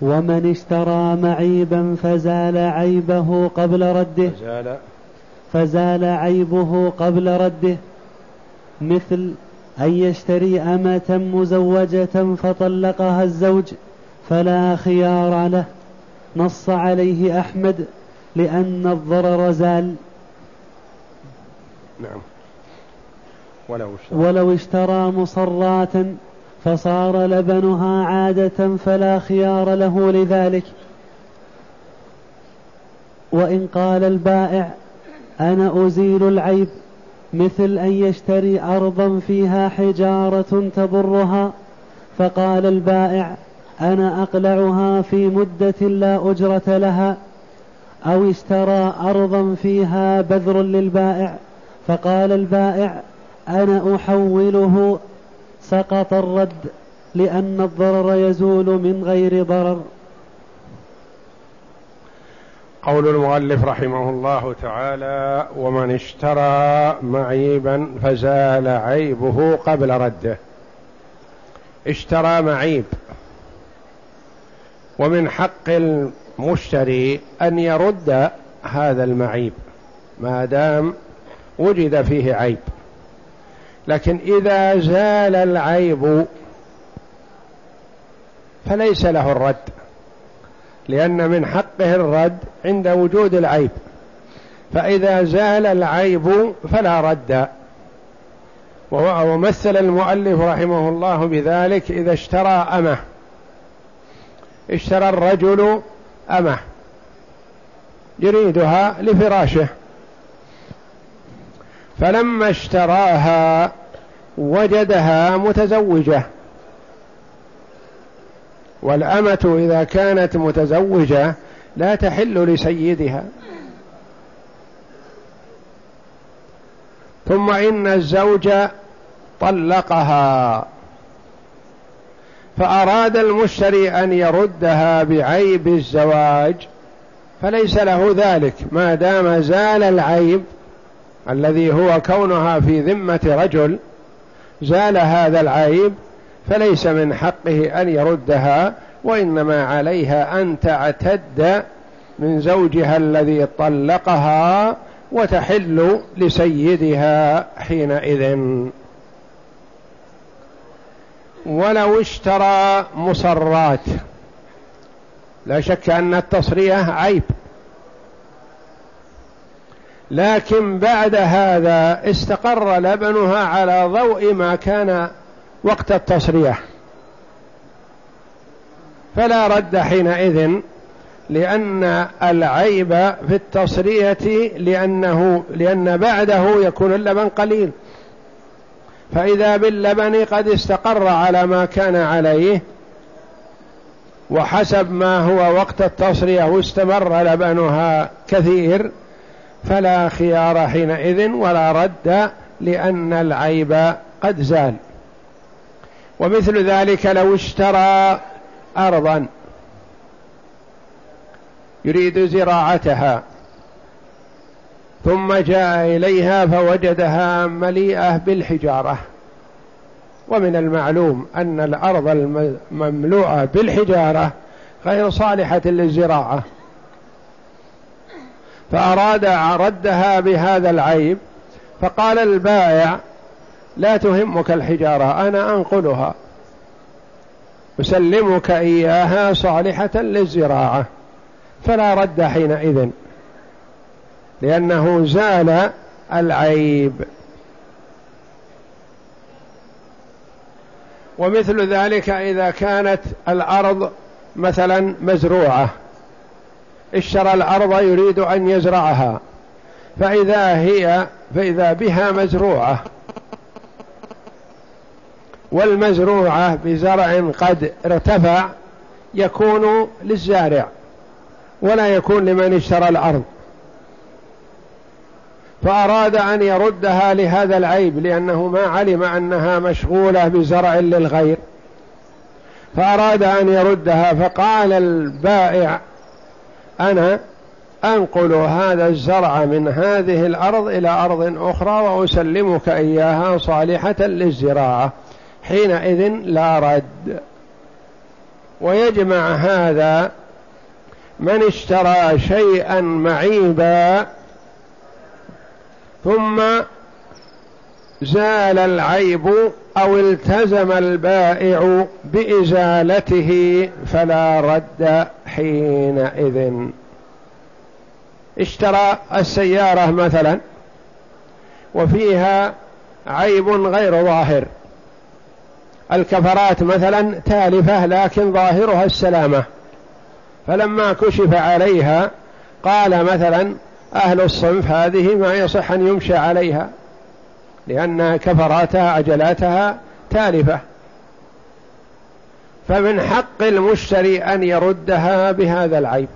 ومن اشترى معيبا فزال عيبه قبل رده. فزال. فزال عيبه قبل رده. مثل أن يشتري أمة مزوجة فطلقها الزوج فلا خيار له. نص عليه أحمد لأن الضرر زال. نعم. ولو اشترى, ولو اشترى مصرات فصار لبنها عادة فلا خيار له لذلك. وإن قال البائع أنا أزيل العيب مثل أن يشتري أرضا فيها حجارة تضرها فقال البائع أنا أقلعها في مدة لا أجرة لها أو اشترى أرضا فيها بذر للبائع فقال البائع أنا أحوله سقط الرد لأن الضرر يزول من غير ضرر. قول المؤلف رحمه الله تعالى ومن اشترى معيبا فزال عيبه قبل رده. اشترى معيب. ومن حق المشتري أن يرد هذا المعيب ما دام وجد فيه عيب. لكن إذا زال العيب فليس له الرد لأن من حقه الرد عند وجود العيب. فإذا زال العيب فلا رد. ومثل المؤلف رحمه الله بذلك إذا اشترى أمه. اشترى الرجل أمه. يريدها لفراشه. فلما اشتراها وجدها متزوجة. والأمة إذا كانت متزوجة لا تحل لسيدها. ثم إن الزوج طلقها. فأراد المشتري أن يردها بعيب الزواج فليس له ذلك ما دام زال العيب الذي هو كونها في ذمة رجل زال هذا العيب فليس من حقه أن يردها وإنما عليها أن تعتد من زوجها الذي طلقها وتحل لسيدها حينئذ. ولو اشترى مصرات لا شك أن التصرية عيب. لكن بعد هذا استقر لبنها على ضوء ما كان وقت التصريح. فلا رد حينئذ لأن العيب في التصرية لأنه لأن بعده يكون اللبن قليل. فإذا باللبن قد استقر على ما كان عليه وحسب ما هو وقت التصرية واستمر لبنها كثير فلا خيار حينئذ ولا رد لأن العيب قد زال. ومثل ذلك لو اشترى أرضا يريد زراعتها ثم جاء إليها فوجدها مليئة بالحجارة. ومن المعلوم أن الأرض المملوءة بالحجارة غير صالحة للزراعة. فأراد ردها بهذا العيب فقال البائع لا تهمك الحجارة أنا أنقلها. أسلمك إياها صالحة للزراعة. فلا رد حينئذ لأنه زال العيب. ومثل ذلك إذا كانت الأرض مثلا مزروعة. اشترى الأرض يريد أن يزرعها. فإذا هي فإذا بها مزروعة. والمزروعة بزرع قد ارتفع يكون للزارع ولا يكون لمن اشترى الأرض. فأراد أن يردها لهذا العيب لأنه ما علم أنها مشغولة بزرع للغير. فأراد أن يردها فقال البائع أنا أنقل هذا الزرع من هذه الأرض إلى أرض أخرى وأسلمك إياها صالحة للزراعة. حينئذ لا رد. ويجمع هذا من اشترى شيئا معيبا ثم زال العيب أو التزم البائع بإزالته فلا رد. حينئذ. اشترى السيارة مثلا وفيها عيب غير ظاهر. الكفرات مثلا تالفة لكن ظاهرها السلامة. فلما كشف عليها قال مثلا أهل الصنف هذه ما يصح أن يمشى عليها لأن كفراتها عجلاتها تالفة. فمن حق المشتري أن يردها بهذا العيب.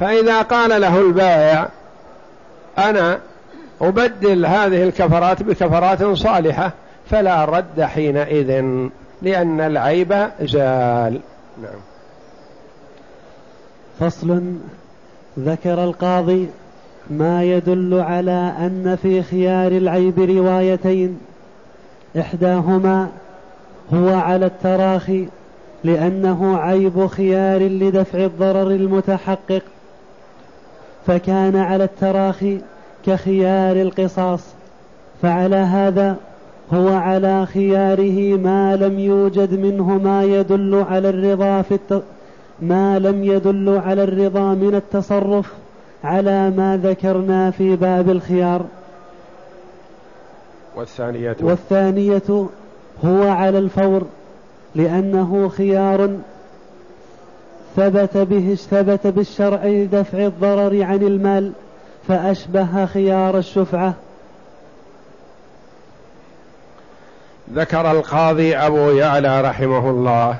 فإذا قال له البائع أنا أبدل هذه الكفرات بكفرات صالحة فلا رد حينئذ لأن العيب زال. نعم. فصل ذكر القاضي ما يدل على أن في خيار العيب روايتين إحداهما هو على التراخي لأنه عيب خيار لدفع الضرر المتحقق. فكان على التراخي كخيار القصاص فعلى هذا هو على خياره ما لم يوجد منه ما يدل على الرضا في الت... ما لم يدل على الرضا من التصرف على ما ذكرنا في باب الخيار. والثانية؟ والثانية هو على الفور لأنه خيار ثبت به ثبت بالشرع لدفع الضرر عن المال فأشبه خيار الشفعة. ذكر القاضي أبو يعلى رحمه الله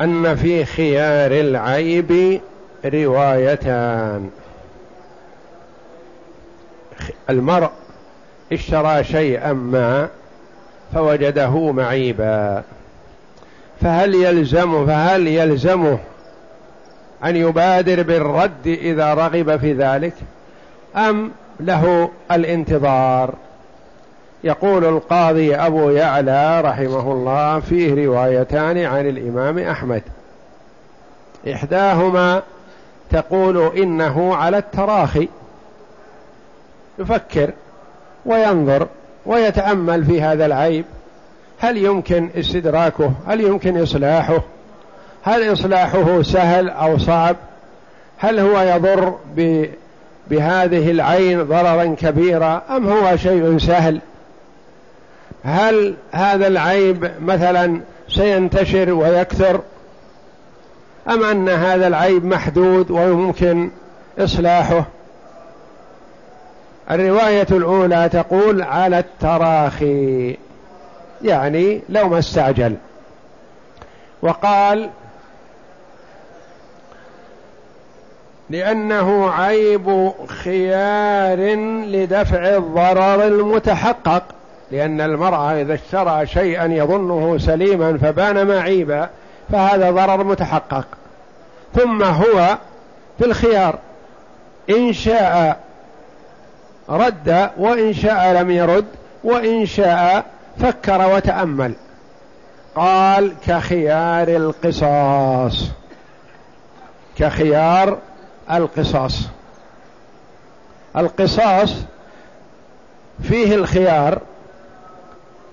أن في خيار العيب روايتان. المرء اشترى شيئا ما فوجده معيبا. فهل يلزمه فهل يلزمه أن يبادر بالرد إذا رغب في ذلك؟ أم له الانتظار؟ يقول القاضي أبو يعلى رحمه الله فيه روايتان عن الإمام أحمد. إحداهما تقول إنه على التراخي. يفكر وينظر. ويتأمل في هذا العيب. هل يمكن استدراكه؟ هل يمكن إصلاحه؟ هل إصلاحه سهل أو صعب؟ هل هو يضر بهذه العين ضررا كبيرا أم هو شيء سهل؟ هل هذا العيب مثلا سينتشر ويكثر؟ أم أن هذا العيب محدود ويمكن إصلاحه؟ الرواية الأولى تقول على التراخي يعني لو ما استعجل. وقال لأنه عيب خيار لدفع الضرر المتحقق لأن المرأة إذا اشترى شيئا يظنه سليما فبان معيبا فهذا ضرر متحقق. ثم هو في الخيار إن شاء رد وإن شاء لم يرد وإن شاء فكر وتأمل. قال كخيار القصاص. كخيار القصاص. القصاص فيه الخيار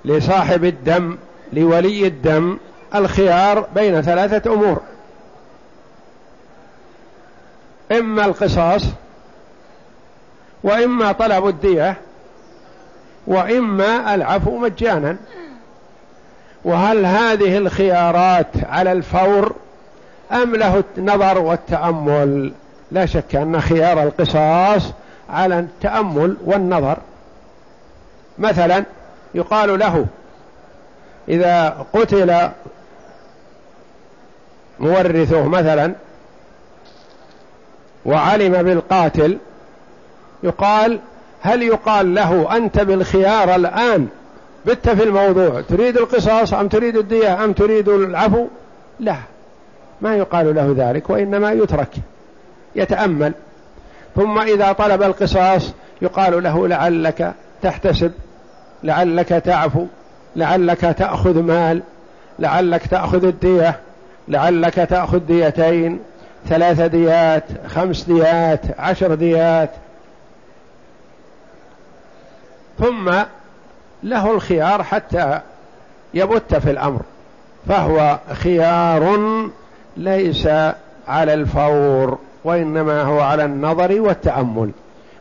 لصاحب الدم لولي الدم الخيار بين ثلاثة أمور. إما القصاص وإما طلب الدية وإما العفو مجانا. وهل هذه الخيارات على الفور أم له النظر والتأمل؟ لا شك أن خيار القصاص على التأمل والنظر. مثلا يقال له إذا قتل مورثه مثلا وعلم بالقاتل يقال هل يقال له أنت بالخيار الآن بت في الموضوع تريد القصاص أم تريد الدية أم تريد العفو؟ لا ما يقال له ذلك وإنما يترك يتأمل. ثم إذا طلب القصاص يقال له لعلك تحتسب لعلك تعفو لعلك تأخذ مال لعلك تأخذ الدية لعلك تأخذ ديتين ثلاث ديات خمس ديات عشر ديات ثم له الخيار حتى يبت في الأمر فهو خيار ليس على الفور وإنما هو على النظر والتأمل.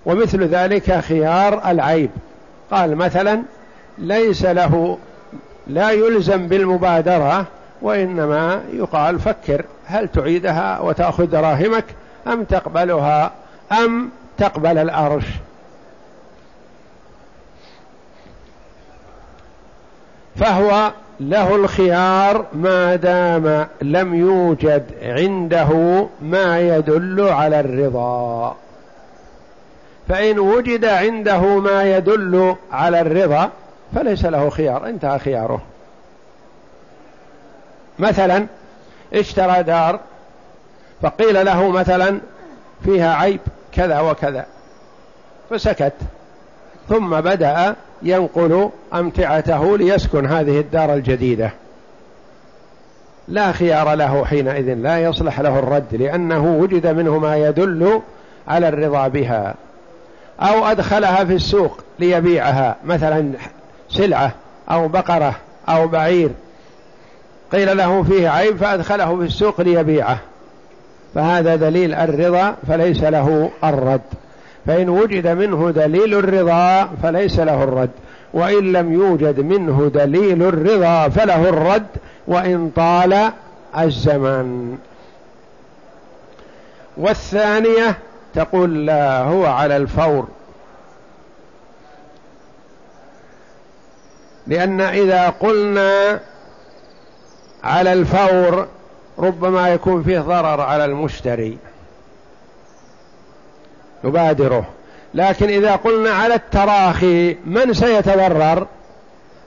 ومثل ذلك خيار العيب. قال مثلا ليس له لا يلزم بالمبادرة وإنما يقال فكر هل تعيدها وتأخذ دراهمك أم تقبلها أم تقبل الأرش؟ فهو له الخيار ما دام لم يوجد عنده ما يدل على الرضا. فإن وجد عنده ما يدل على الرضا فليس له خيار انتهى خياره. مثلا اشترى دار فقيل له مثلا فيها عيب كذا وكذا فسكت ثم بدأ ينقل أمتعته ليسكن هذه الدار الجديدة. لا خيار له حينئذ لا يصلح له الرد لأنه وجد منه ما يدل على الرضا بها. أو أدخلها في السوق ليبيعها مثلا سلعة أو بقرة أو بعير. قيل له فيه عيب فأدخله في السوق ليبيعه. فهذا دليل الرضا فليس له الرد. فإن وجد منه دليل الرضا فليس له الرد. وإن لم يوجد منه دليل الرضا فله الرد وإن طال الزمن والثانية تقول لا هو على الفور. لأن إذا قلنا على الفور ربما يكون فيه ضرر على المشتري. يبادره لكن إذا قلنا على التراخي من سيتضرر؟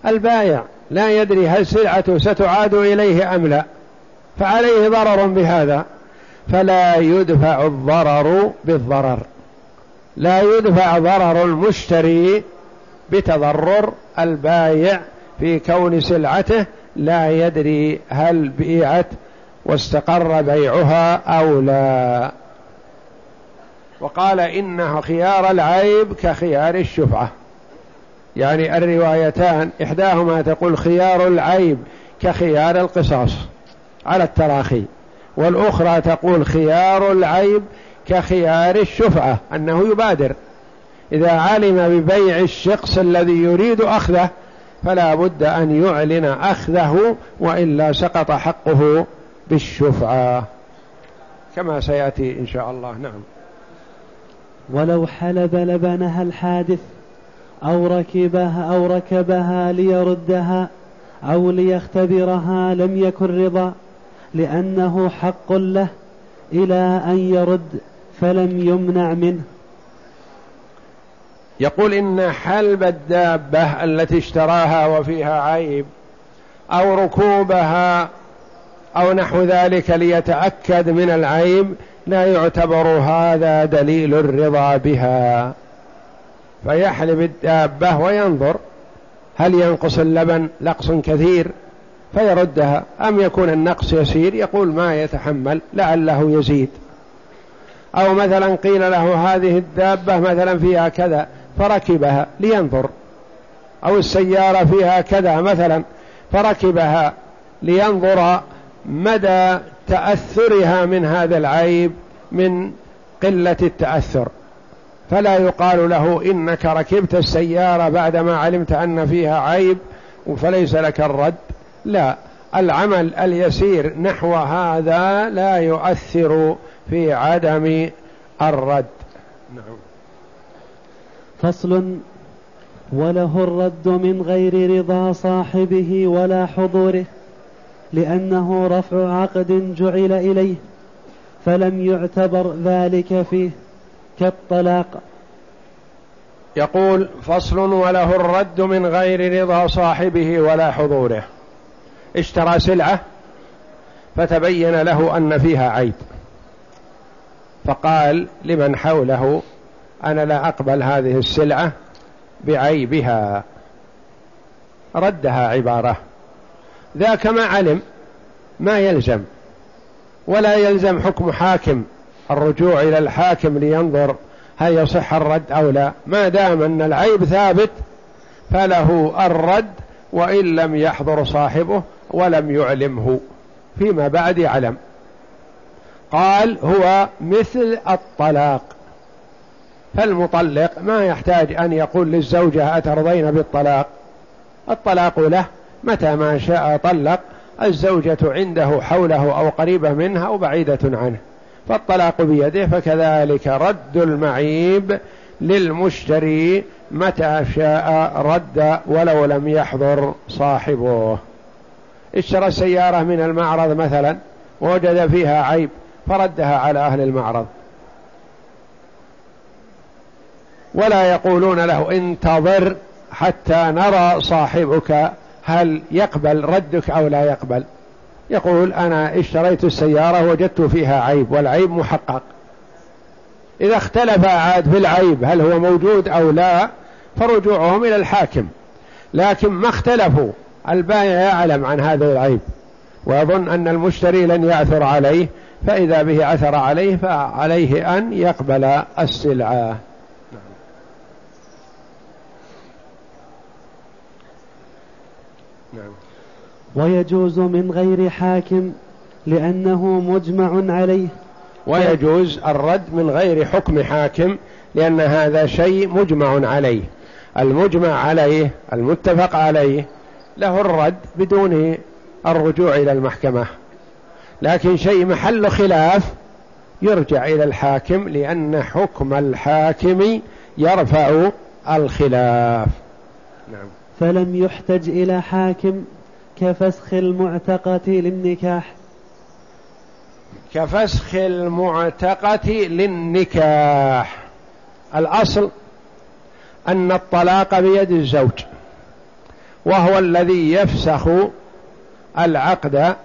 البايع لا يدري هل سلعته ستعاد إليه أم لا. فعليه ضرر بهذا. فلا يدفع الضرر بالضرر. لا يدفع ضرر المشتري بتضرر البايع في كون سلعته. لا يدري هل بيعت واستقر بيعها أو لا. وقال إنه خيار العيب كخيار الشفعة. يعني الروايتان إحداهما تقول خيار العيب كخيار القصاص على التراخي والأخرى تقول خيار العيب كخيار الشفعة أنه يبادر. إذا علم ببيع الشخص الذي يريد أخذه فلا بد أن يعلن أخذه وإلا سقط حقه بالشفعة. كما سيأتي إن شاء الله. نعم. ولو حلب لبنها الحادث أو ركبها أو ركبها ليردها أو ليختبرها لم يكن رضا لأنه حق له إلى أن يرد فلم يمنع منه. يقول إن حلب الدابة التي اشتراها وفيها عيب أو ركوبها أو نحو ذلك ليتأكد من العيب لا يعتبر هذا دليل الرضا بها. فيحلب الدابة وينظر هل ينقص اللبن نقص كثير فيردها أم يكون النقص يسير؟ يقول ما يتحمل لعله يزيد. أو مثلا قيل له هذه الدابة مثلا فيها كذا فركبها لينظر. أو السيارة فيها كذا مثلا فركبها لينظر مدى تأثرها من هذا العيب من قلة التأثر. فلا يقال له إنك ركبت السيارة بعدما علمت أن فيها عيب فليس لك الرد. لا العمل اليسير نحو هذا لا يؤثر في عدم الرد. نعم. فصل وله الرد من غير رضا صاحبه ولا حضوره. لأنه رفع عقد جعل إليه فلم يعتبر ذلك فيه كالطلاق. يقول فصل وله الرد من غير رضا صاحبه ولا حضوره. اشترى سلعة فتبين له أن فيها عيب. فقال لمن حوله؟ أنا لا أقبل هذه السلعة بعيبها. ردها عبارة ذاك ما علم ما يلزم. ولا يلزم حكم حاكم الرجوع إلى الحاكم لينظر هل يصح الرد أو لا. ما دام أن العيب ثابت فله الرد وإن لم يحضر صاحبه ولم يعلمه. فيما بعد يعلم. قال هو مثل الطلاق. فالمطلق ما يحتاج أن يقول للزوجة أترضين بالطلاق؟ الطلاق له. متى ما شاء طلق الزوجة عنده حوله أو قريبة منها أو بعيدة عنه. فالطلاق بيده فكذلك رد المعيب للمشتري متى شاء رد ولو لم يحضر صاحبه. اشترى السيارة من المعرض مثلا ووجد فيها عيب فردها على أهل المعرض. ولا يقولون له انتظر حتى نرى صاحبك هل يقبل ردك أو لا يقبل؟ يقول أنا اشتريت السيارة وجدت فيها عيب والعيب محقق. إذا اختلف عاد في العيب هل هو موجود أو لا فرجوعهم إلى الحاكم. لكن ما اختلفوا البائع يعلم عن هذا العيب ويظن أن المشتري لن يعثر عليه فإذا به عثر عليه فعليه أن يقبل السلعة. نعم. ويجوز من غير حاكم لأنه مجمع عليه. ويجوز الرد من غير حكم حاكم لأن هذا شيء مجمع عليه. المجمع عليه المتفق عليه له الرد بدون الرجوع إلى المحكمة. لكن شيء محل خلاف يرجع إلى الحاكم لأن حكم الحاكم يرفع الخلاف. نعم. فلم يحتج إلى حاكم كفسخ المعتقة للنكاح. كفسخ المعتقة للنكاح. الأصل أن الطلاق بيد الزوج وهو الذي يفسخ العقد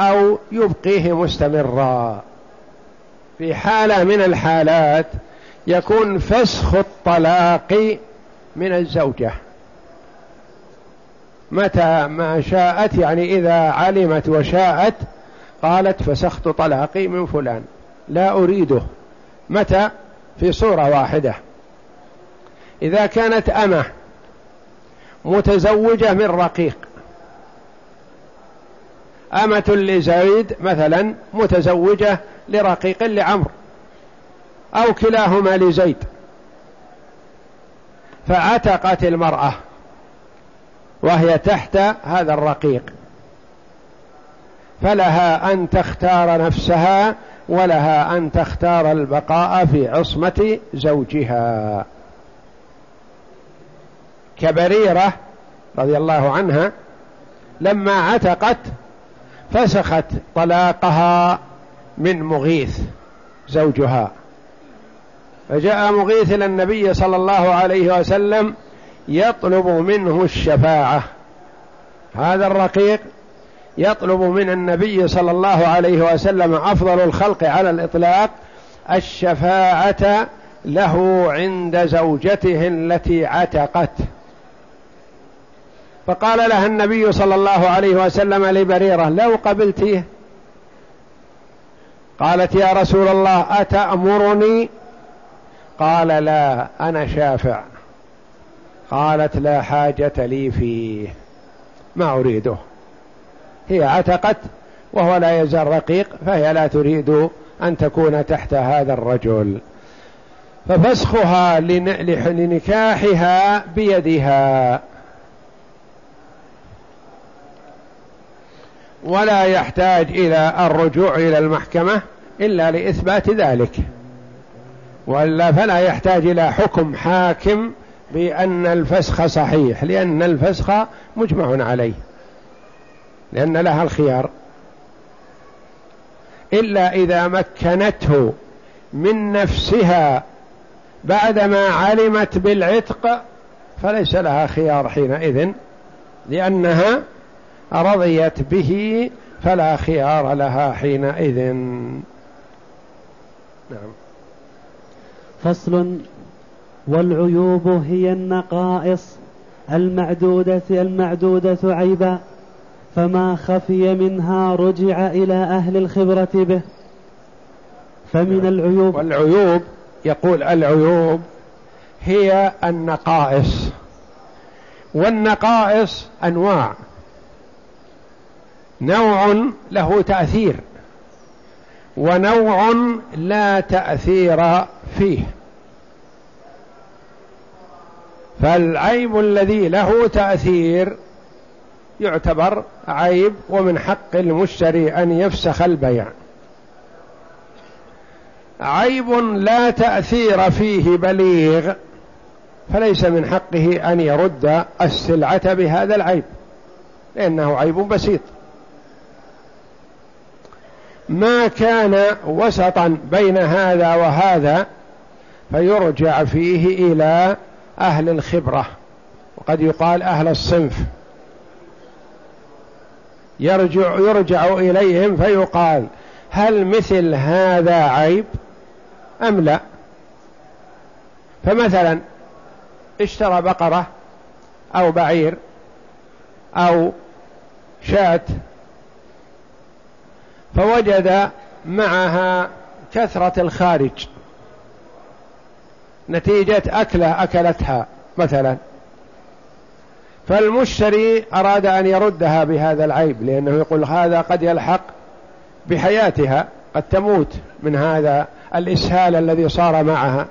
أو يبقيه مستمرا. في حالة من الحالات يكون فسخ الطلاق من الزوجة. متى ما شاءت يعني إذا علمت وشاءت قالت فسخت طلاقي من فلان. لا أريده. متى؟ في صورة واحدة. إذا كانت أمة متزوجة من رقيق أمة لزيد مثلا متزوجة لرقيق لعمر أو كلاهما لزيد فعتقت المرأة. وهي تحت هذا الرقيق. فلها أن تختار نفسها ولها أن تختار البقاء في عصمة زوجها. كبريرة رضي الله عنها لما عتقت فسخت طلاقها من مغيث زوجها. فجاء مغيث إلى النبي صلى الله عليه وسلم يطلب منه الشفاعة. هذا الرقيق يطلب من النبي صلى الله عليه وسلم أفضل الخلق على الإطلاق الشفاعة له عند زوجته التي عتقت. فقال لها النبي صلى الله عليه وسلم لبريرة لو قبلتيه قالت يا رسول الله أتأمرني؟ قال لا أنا شافع. قالت لا حاجة لي فيه. ما أريده. هي عتقت وهو لا يزال رقيق فهي لا تريد أن تكون تحت هذا الرجل. ففسخها لنكاحها بيدها. ولا يحتاج إلى الرجوع إلى المحكمة إلا لإثبات ذلك. وإلا فلا يحتاج إلى حكم حاكم بأن الفسخ صحيح لأن الفسخ مجمع عليه لأن لها الخيار. إلا إذا مكنته من نفسها بعدما علمت بالعتق فليس لها خيار حينئذ لأنها رضيت به فلا خيار لها حينئذ. نعم. فصل والعيوب هي النقائص المعدودة المعدودة عيبا فما خفي منها رجع إلى أهل الخبرة به. فمن العيوب والعيوب يقول العيوب هي النقائص. والنقائص أنواع. نوع له تأثير ونوع لا تأثير فيه. فالعيب الذي له تأثير يعتبر عيب ومن حق المشتري أن يفسخ البيع. عيب لا تأثير فيه بليغ فليس من حقه أن يرد السلعة بهذا العيب لأنه عيب بسيط. ما كان وسطا بين هذا وهذا فيرجع فيه إلى أهل الخبرة. وقد يقال أهل الصنف. يرجع يرجع إليهم فيقال هل مثل هذا عيب؟ أم لا؟ فمثلا اشترى بقرة أو بعير أو شاة فوجد معها كثرة الخارج. نتيجة أكلة أكلتها مثلا. فالمشتري أراد أن يردها بهذا العيب لأنه يقول هذا قد يلحق بحياتها قد تموت من هذا الإسهال الذي صار معها.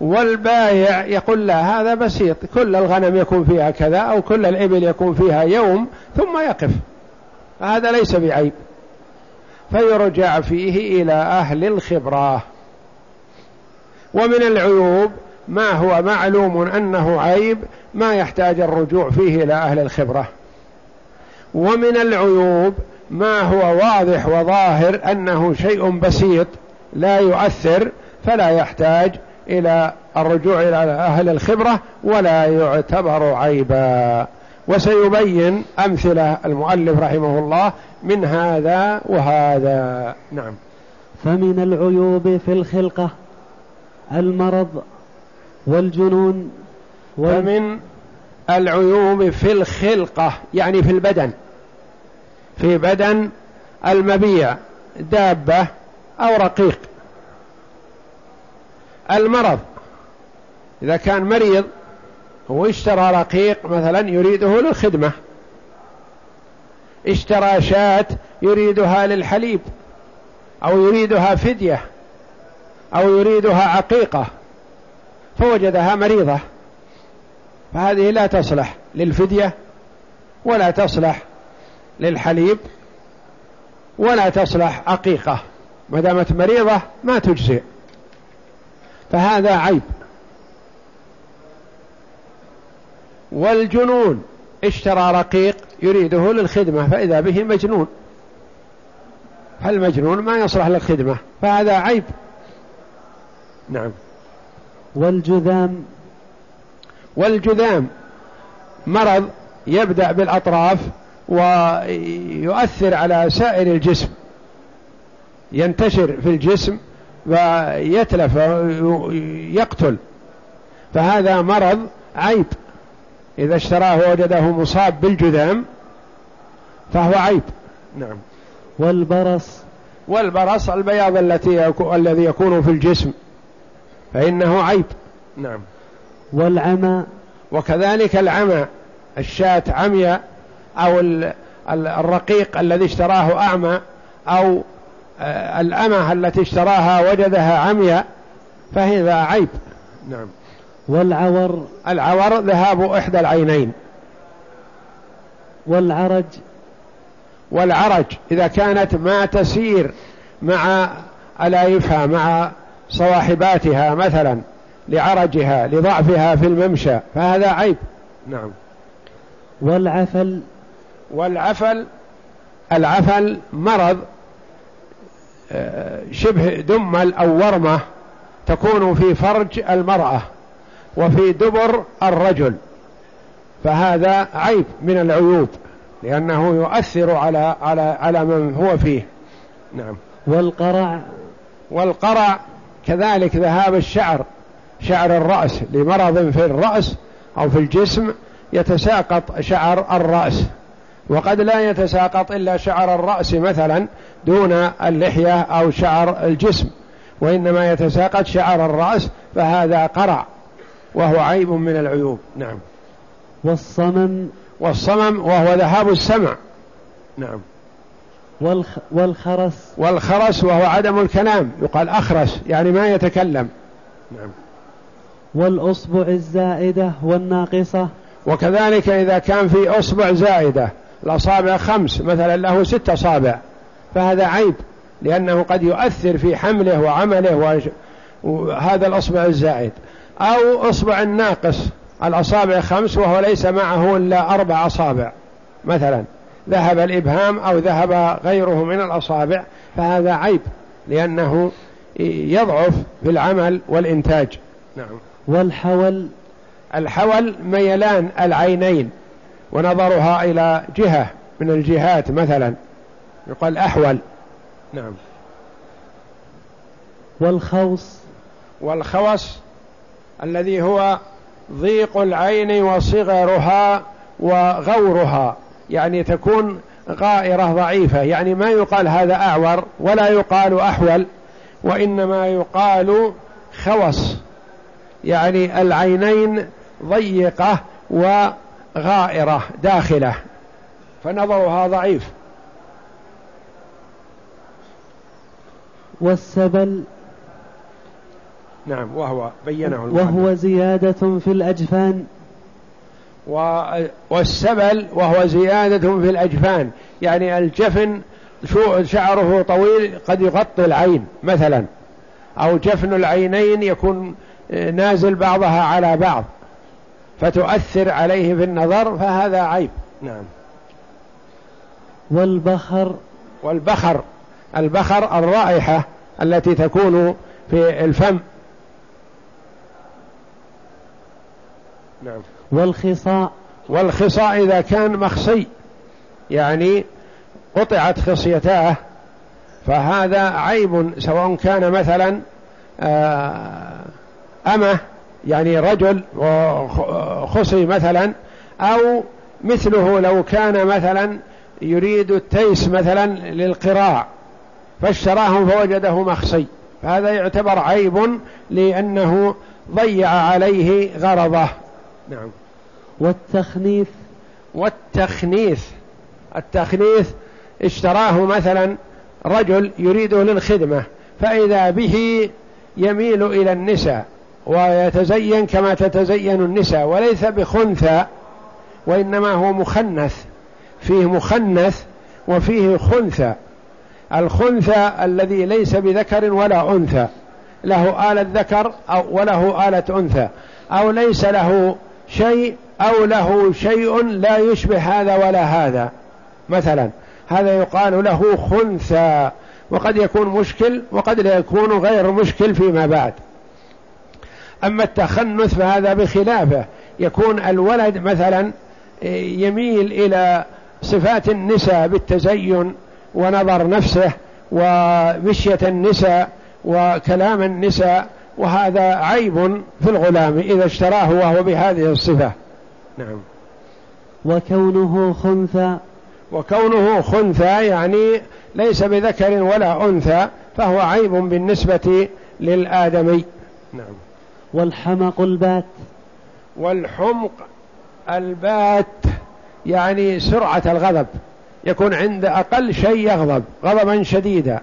والبايع يقول لا هذا بسيط كل الغنم يكون فيها كذا أو كل الإبل يكون فيها يوم ثم يقف. هذا ليس بعيب. فيرجع فيه إلى أهل الخبرة. ومن العيوب ما هو معلوم أنه عيب ما يحتاج الرجوع فيه إلى أهل الخبرة. ومن العيوب ما هو واضح وظاهر أنه شيء بسيط لا يؤثر فلا يحتاج إلى الرجوع إلى أهل الخبرة ولا يعتبر عيبا. وسيبين أمثلة المؤلف رحمه الله من هذا وهذا. نعم. فمن العيوب في الخلقة المرض والجنون وال... فمن العيوب في الخلقة يعني في البدن. في بدن المبيع دابة أو رقيق. المرض إذا كان مريض هو اشترى رقيق مثلا يريده للخدمة. اشترى شاة يريدها للحليب أو يريدها فدية. أو يريدها عقيقة فوجدها مريضة فهذه لا تصلح للفدية ولا تصلح للحليب ولا تصلح عقيقة. ما دامت مريضة ما تجزئ. فهذا عيب. والجنون اشترى رقيق يريده للخدمة فإذا به مجنون. فالمجنون ما يصلح للخدمة فهذا عيب. نعم. والجذام. والجذام مرض يبدأ بالأطراف ويؤثر على سائر الجسم. ينتشر في الجسم ويتلف ويقتل. فهذا مرض عيب. إذا اشتراه وجده مصاب بالجذام فهو عيب. نعم. والبرص. والبرص البياض التي الذي يكون في الجسم. فإنه عيب. نعم. والعمى. وكذلك العمى الشاة عمياء أو الرقيق الذي اشتراه أعمى أو آه، الأمة التي اشتراها وجدها عمياء فهذا عيب. نعم. والعور. العور ذهاب إحدى العينين. والعرج. والعرج إذا كانت ما تسير مع ألايفها مع صواحباتها مثلا لعرجها لضعفها في الممشى فهذا عيب. نعم. والعفل؟ والعفل العفل مرض آه، شبه دمل أو ورمة تكون في فرج المرأة وفي دبر الرجل فهذا عيب من العيوب لأنه يؤثر على على على من هو فيه. نعم. والقرع؟ والقرع كذلك ذهاب الشعر شعر الرأس لمرض في الرأس أو في الجسم يتساقط شعر الرأس. وقد لا يتساقط إلا شعر الرأس مثلا دون اللحية أو شعر الجسم وإنما يتساقط شعر الرأس فهذا قرع وهو عيب من العيوب. نعم. والصمم؟ والصمم وهو ذهاب السمع. نعم. والخ والخرس. والخرس وهو عدم الكلام. يقال أخرس يعني ما يتكلم. نعم. والأصبع الزائدة والناقصة. وكذلك إذا كان في أصبع زائدة الأصابع خمس مثلا له ست أصابع فهذا عيب لأنه قد يؤثر في حمله وعمله وهذا الأصبع الزائد. أو أصبع الناقص الأصابع خمس وهو ليس معه إلا أربع أصابع مثلا. ذهب الإبهام أو ذهب غيره من الأصابع فهذا عيب لأنه يضعف في العمل والإنتاج. نعم. والحول؟ الحول ميلان العينين ونظرها إلى جهة من الجهات مثلا يقال أحول. نعم. والخوص؟ والخوص الذي هو ضيق العين وصغرها وغورها. يعني تكون غائرة ضعيفة. يعني ما يقال هذا أعور ولا يقال أحول وإنما يقال خوص. يعني العينين ضيقة وغائرة داخلة فنظرها ضعيف. والسبل نعم وهو بينه وهو زيادة في الأجفان. والسبل وهو زيادة في الأجفان. يعني الجفن شو شعره طويل قد يغطي العين مثلا. أو جفن العينين يكون نازل بعضها على بعض. فتؤثر عليه في النظر فهذا عيب. نعم. والبخر؟ والبخر. البخر الرائحة التي تكون في الفم. نعم. والخصاء. والخصاء إذا كان مخصي يعني قطعت خصيتاه فهذا عيب سواء كان مثلا آه، أمة يعني رجل خصي مثلا أو مثله لو كان مثلا يريد التيس مثلا للقراع فاشتراه فوجده مخصي. فهذا يعتبر عيب لأنه ضيع عليه غرضه. نعم. والتخنيث. والتخنيث. التخنيث اشتراه مثلا رجل يريده للخدمة فإذا به يميل إلى النساء ويتزين كما تتزين النساء وليس بخنثى وإنما هو مخنث. فيه مخنث وفيه خنثى. الخنثى الذي ليس بذكر ولا أنثى. له آلة ذكر أو وله آلة أنثى. أو ليس له شيء أو له شيء لا يشبه هذا ولا هذا. مثلا هذا يقال له خنثى وقد يكون مشكل وقد لا يكون غير مشكل فيما بعد. أما التخنث فهذا بخلافه. يكون الولد مثلا يميل إلى صفات النساء بالتزين ونظر نفسه ومشية النساء وكلام النساء وهذا عيب في الغلام إذا اشتراه وهو بهذه الصفة. نعم. وكونه خنثى. وكونه خنثى يعني ليس بذكر ولا أنثى فهو عيب بالنسبة للآدمي. نعم. والحمق البات. والحمق البات يعني سرعة الغضب. يكون عند أقل شيء يغضب غضبا شديدا.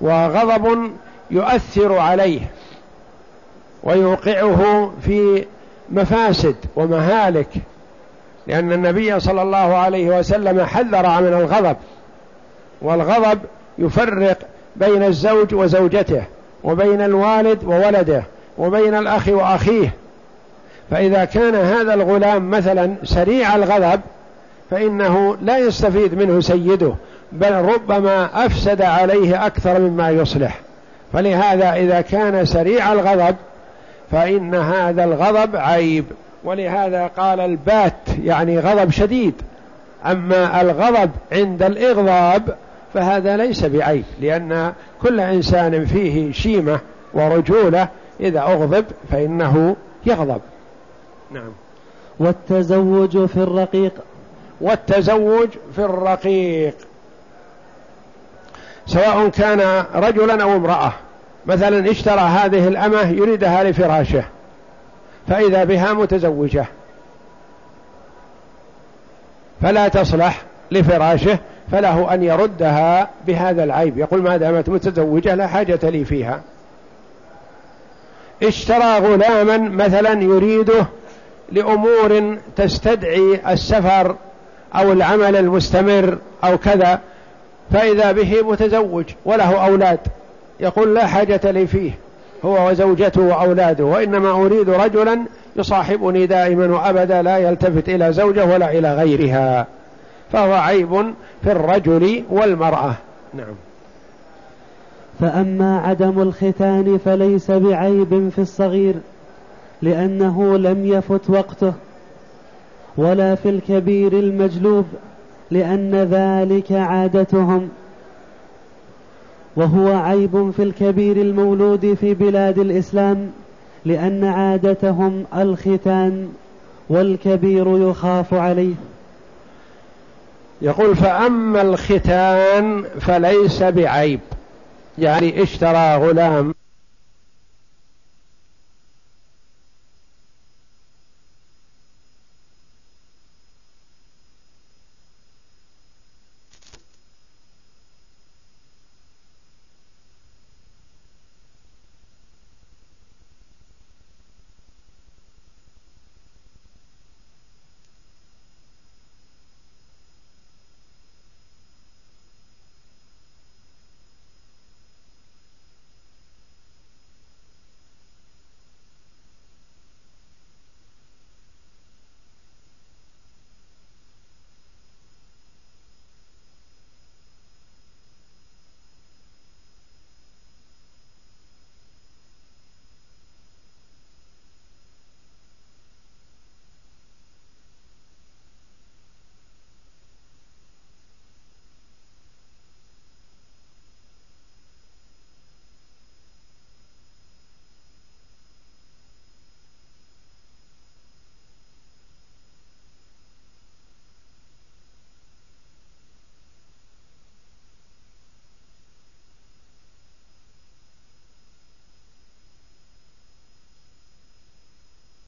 وغضب يؤثر عليه. ويوقعه في مفاسد ومهالك لأن النبي صلى الله عليه وسلم حذر من الغضب والغضب يفرق بين الزوج وزوجته وبين الوالد وولده وبين الأخ وأخيه. فإذا كان هذا الغلام مثلا سريع الغضب فإنه لا يستفيد منه سيده بل ربما أفسد عليه أكثر مما يصلح. فلهذا إذا كان سريع الغضب فإن هذا الغضب عيب. ولهذا قال البات يعني غضب شديد. أما الغضب عند الإغضاب فهذا ليس بعيب لأن كل إنسان فيه شيمة ورجولة. إذا أغضب فإنه يغضب. نعم. والتزوج في الرقيق. والتزوج في الرقيق. سواء كان رجلا أو امرأة. مثلا اشترى هذه الأمة يريدها لفراشه فإذا بها متزوجة. فلا تصلح لفراشه فله أن يردها بهذا العيب. يقول ما دامت متزوجة لا حاجة لي فيها. اشترى غلاما مثلا يريده لأمور تستدعي السفر أو العمل المستمر أو كذا فإذا به متزوج وله أولاد. يقول لا حاجة لي فيه هو وزوجته وأولاده وإنما أريد رجلا يصاحبني دائما وأبدا لا يلتفت إلى زوجة ولا إلى غيرها. فهو عيب في الرجل والمرأة. نعم. فأما عدم الختان فليس بعيب في الصغير لأنه لم يفت وقته ولا في الكبير المجلوب لأن ذلك عادتهم. وهو عيب في الكبير المولود في بلاد الإسلام لأن عادتهم الختان والكبير يخاف عليه. يقول فأما الختان فليس بعيب. يعني اشترى غلام